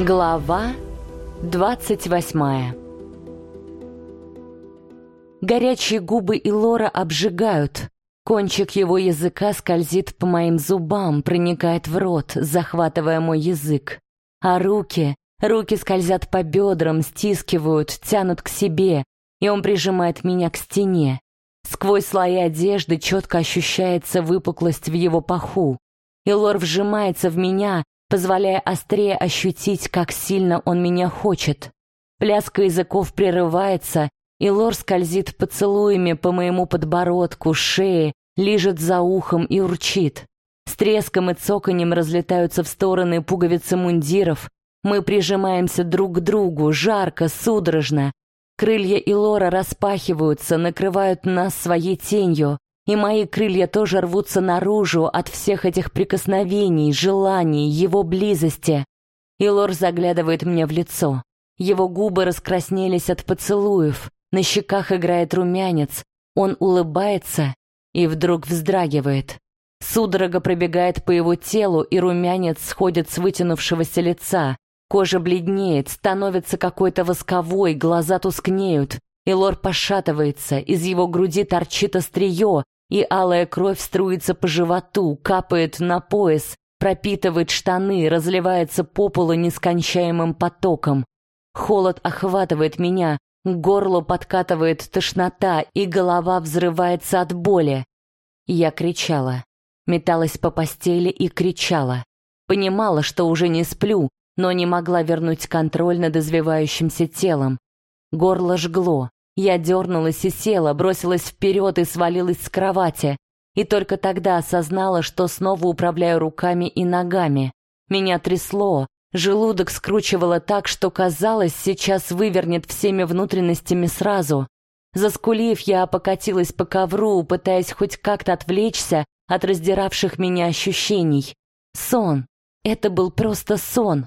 Глава 28 Горячие губы Илора обжигают. Кончик его языка скользит по моим зубам, проникает в рот, захватывая мой язык. А руки, руки скользят по бедрам, стискивают, тянут к себе, и он прижимает меня к стене. Сквозь слои одежды четко ощущается выпуклость в его паху. Илор вжимается в меня, позволяя острее ощутить, как сильно он меня хочет. Пляска языков прерывается, и Лор скользит поцелуями по моему подбородку, шее, лижет за ухом и урчит. С треском и цоканем разлетаются в стороны пуговицы мундиров. Мы прижимаемся друг к другу, жарко, судорожно. Крылья Илора распахиваются, накрывают нас своей тенью. И мои крылья тоже рвутся наружу от всех этих прикосновений, желаний, его близости. Илор заглядывает мне в лицо. Его губы раскраснелись от поцелуев, на щеках играет румянец, он улыбается и вдруг вздрагивает. Судорога пробегает по его телу, и румянец сходит с вытянувшегося лица. Кожа бледнеет, становится какой-то восковой, глаза тускнеют. Илор пошатывается, из его груди торчит острие, и алая кровь струится по животу, капает на пояс, пропитывает штаны, разливается по полу нескончаемым потоком. Холод охватывает меня, к горлу подкатывает тошнота, и голова взрывается от боли. Я кричала, металась по постели и кричала. Понимала, что уже не сплю, но не могла вернуть контроль над извивающимся телом. Горло жгло, я дернулась и села, бросилась вперед и свалилась с кровати. И только тогда осознала, что снова управляю руками и ногами. Меня трясло, желудок скручивало так, что казалось, сейчас вывернет всеми внутренностями сразу. Заскулив, я покатилась по ковру, пытаясь хоть как-то отвлечься от раздиравших меня ощущений. Сон. Это был просто сон.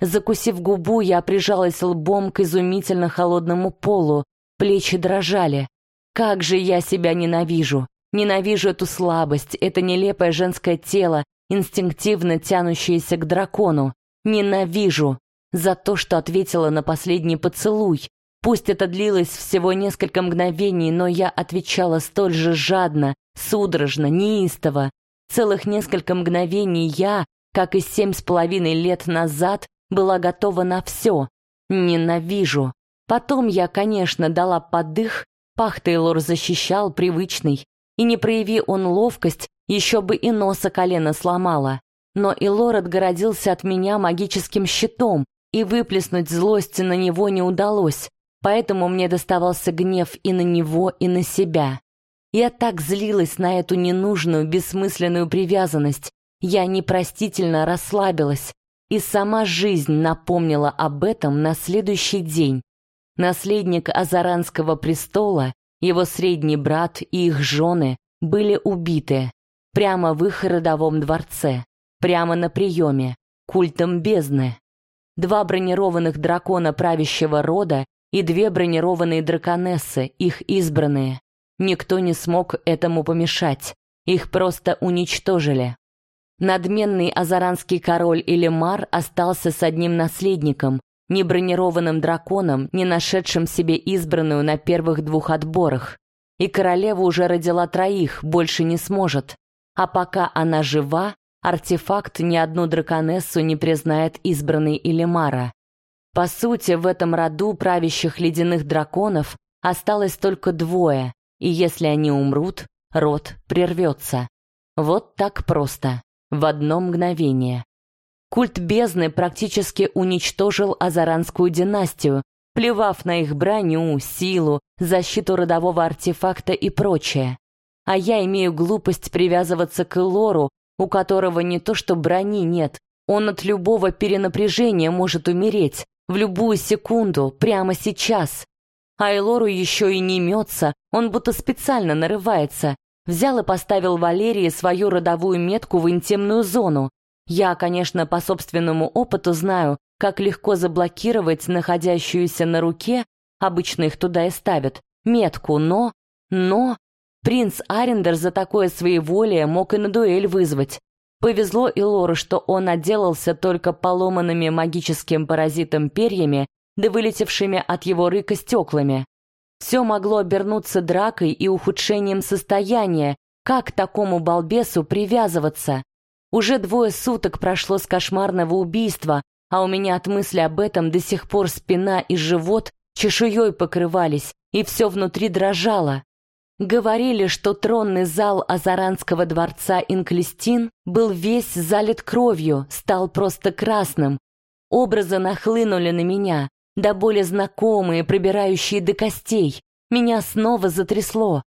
Закусив губу, я прижалась лбом к изумительно холодному полу, Плечи дрожали. Как же я себя ненавижу! Ненавижу эту слабость, это нелепое женское тело, инстинктивно тянущееся к дракону. Ненавижу! За то, что ответила на последний поцелуй. Пусть это длилось всего несколько мгновений, но я отвечала столь же жадно, судорожно, неистово. Целых несколько мгновений я, как и семь с половиной лет назад, была готова на все. Ненавижу. Потом я, конечно, дала подых, пах Тейлор защищал, привычный, и не прояви он ловкость, еще бы и носа колено сломала. Но Илор отгородился от меня магическим щитом, и выплеснуть злости на него не удалось, поэтому мне доставался гнев и на него, и на себя. Я так злилась на эту ненужную, бессмысленную привязанность. Я непростительно расслабилась, и сама жизнь напомнила об этом на следующий день. Наследник Азаранского престола, его средний брат и их жены были убиты прямо в их родовом дворце, прямо на приеме, культом бездны. Два бронированных дракона правящего рода и две бронированные драконессы, их избранные. Никто не смог этому помешать, их просто уничтожили. Надменный азаранский король Элемар остался с одним наследником, ни бронированным драконом, не нашедшим себе избранную на первых двух отборах. И королева уже родила троих, больше не сможет. А пока она жива, артефакт ни одну драконессу не признает избранной Илимара. По сути, в этом роду правящих ледяных драконов осталось только двое, и если они умрут, род прервется. Вот так просто, в одно мгновение. Культ бездны практически уничтожил Азаранскую династию, плевав на их броню, силу, защиту родового артефакта и прочее. А я имею глупость привязываться к Лору, у которого не то что брони нет, он от любого перенапряжения может умереть, в любую секунду, прямо сейчас. А Элору еще и не мется, он будто специально нарывается. Взял и поставил Валерии свою родовую метку в интимную зону, я, конечно, по собственному опыту знаю, как легко заблокировать находящуюся на руке, обычно их туда и ставят, метку, но... Но... Принц Арендер за такое своеволие мог и на дуэль вызвать. Повезло и Лору, что он отделался только поломанными магическим паразитом перьями да вылетевшими от его рыка стеклами. Все могло обернуться дракой и ухудшением состояния. Как такому балбесу привязываться? Уже двое суток прошло с кошмарного убийства, а у меня от мысли об этом до сих пор спина и живот чешуей покрывались, и все внутри дрожало. Говорили, что тронный зал Азаранского дворца Инклестин был весь залит кровью, стал просто красным. Образы нахлынули на меня, до боли знакомые, пробирающие до костей. Меня снова затрясло.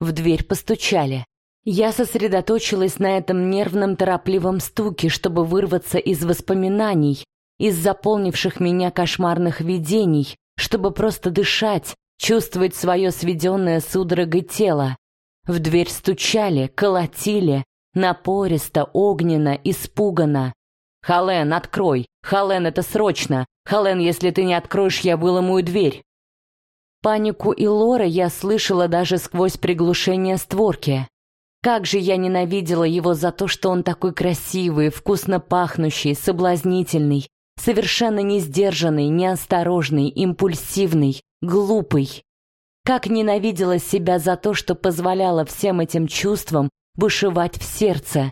В дверь постучали. Я сосредоточилась на этом нервном торопливом стуке, чтобы вырваться из воспоминаний, из заполнивших меня кошмарных видений, чтобы просто дышать, чувствовать свое сведенное судорогой тело. В дверь стучали, колотили, напористо, огненно, испуганно. «Хален, открой! Хален, это срочно! Хален, если ты не откроешь, я выломаю дверь!» Панику и Лора я слышала даже сквозь приглушение створки. Как же я ненавидела его за то, что он такой красивый, вкусно пахнущий, соблазнительный, совершенно не сдержанный, неосторожный, импульсивный, глупый. Как ненавидела себя за то, что позволяла всем этим чувствам бушевать в сердце.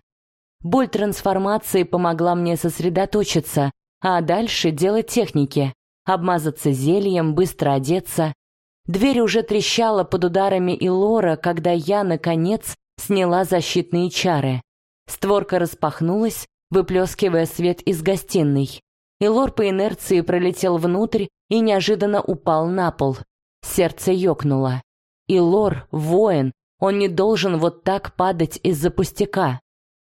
Боль трансформации помогла мне сосредоточиться, а дальше дело техники. Обмазаться зельем, быстро одеться. Дверь уже трещала под ударами Илора, когда я, наконец, сняла защитные чары. Створка распахнулась, выплескивая свет из гостиной. Илор по инерции пролетел внутрь и неожиданно упал на пол. Сердце ёкнуло. Илор — воин, он не должен вот так падать из-за пустяка.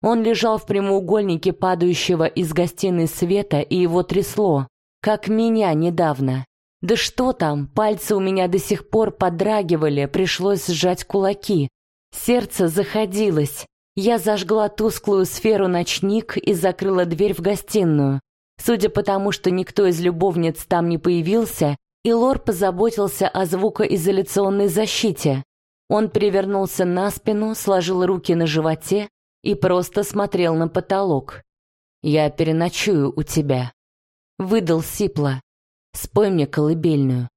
Он лежал в прямоугольнике падающего из гостиной света, и его трясло, как меня недавно. Да что там, пальцы у меня до сих пор подрагивали, пришлось сжать кулаки. Сердце заходилось. Я зажгла тусклую сферу ночник и закрыла дверь в гостиную. Судя по тому, что никто из любовниц там не появился, Илор позаботился о звукоизоляционной защите. Он перевернулся на спину, сложил руки на животе и просто смотрел на потолок. «Я переночую у тебя», — выдал Сипла. «Спой мне колыбельную».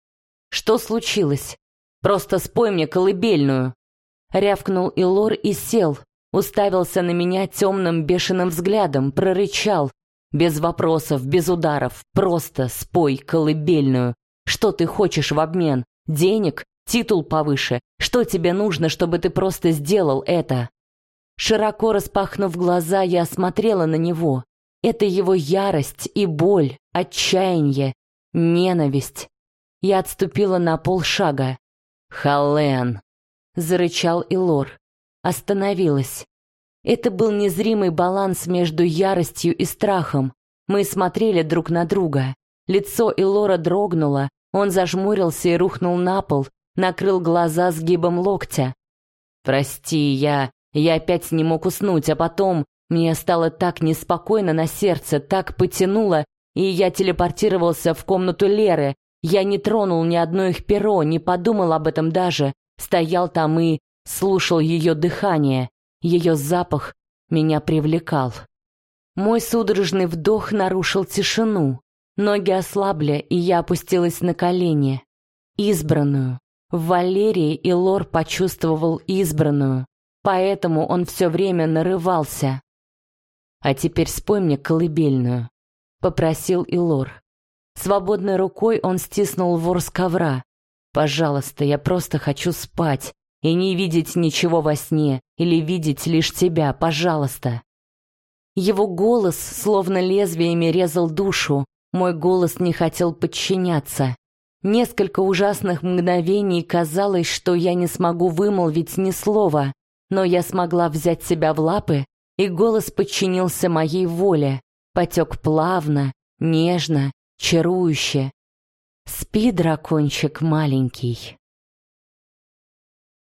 «Что случилось? Просто спой мне колыбельную», Рявкнул Илор и сел, уставился на меня темным бешеным взглядом, прорычал. Без вопросов, без ударов, просто спой колыбельную. Что ты хочешь в обмен? Денег? Титул повыше? Что тебе нужно, чтобы ты просто сделал это? Широко распахнув глаза, я смотрела на него. Это его ярость и боль, отчаяние, ненависть. Я отступила на полшага. Хален зарычал Илор. Остановилась. Это был незримый баланс между яростью и страхом. Мы смотрели друг на друга. Лицо Илора дрогнуло, он зажмурился и рухнул на пол, накрыл глаза сгибом локтя. «Прости, я... я опять не мог уснуть, а потом мне стало так неспокойно на сердце, так потянуло, и я телепортировался в комнату Леры. Я не тронул ни одно их перо, не подумал об этом даже. Стоял там и слушал ее дыхание, ее запах меня привлекал. Мой судорожный вдох нарушил тишину. Ноги ослабли, и я опустилась на колени. Избранную. В Валерии и Лор почувствовал избранную, поэтому он все время нарывался. «А теперь спой мне колыбельную», — попросил Илор. Свободной рукой он стиснул ворс ковра, Пожалуйста, я просто хочу спать и не видеть ничего во сне или видеть лишь тебя, пожалуйста. Его голос словно лезвиями резал душу, мой голос не хотел подчиняться. Несколько ужасных мгновений казалось, что я не смогу вымолвить ни слова, но я смогла взять себя в лапы, и голос подчинился моей воле, потек плавно, нежно, чарующе, Спи, дракончик маленький.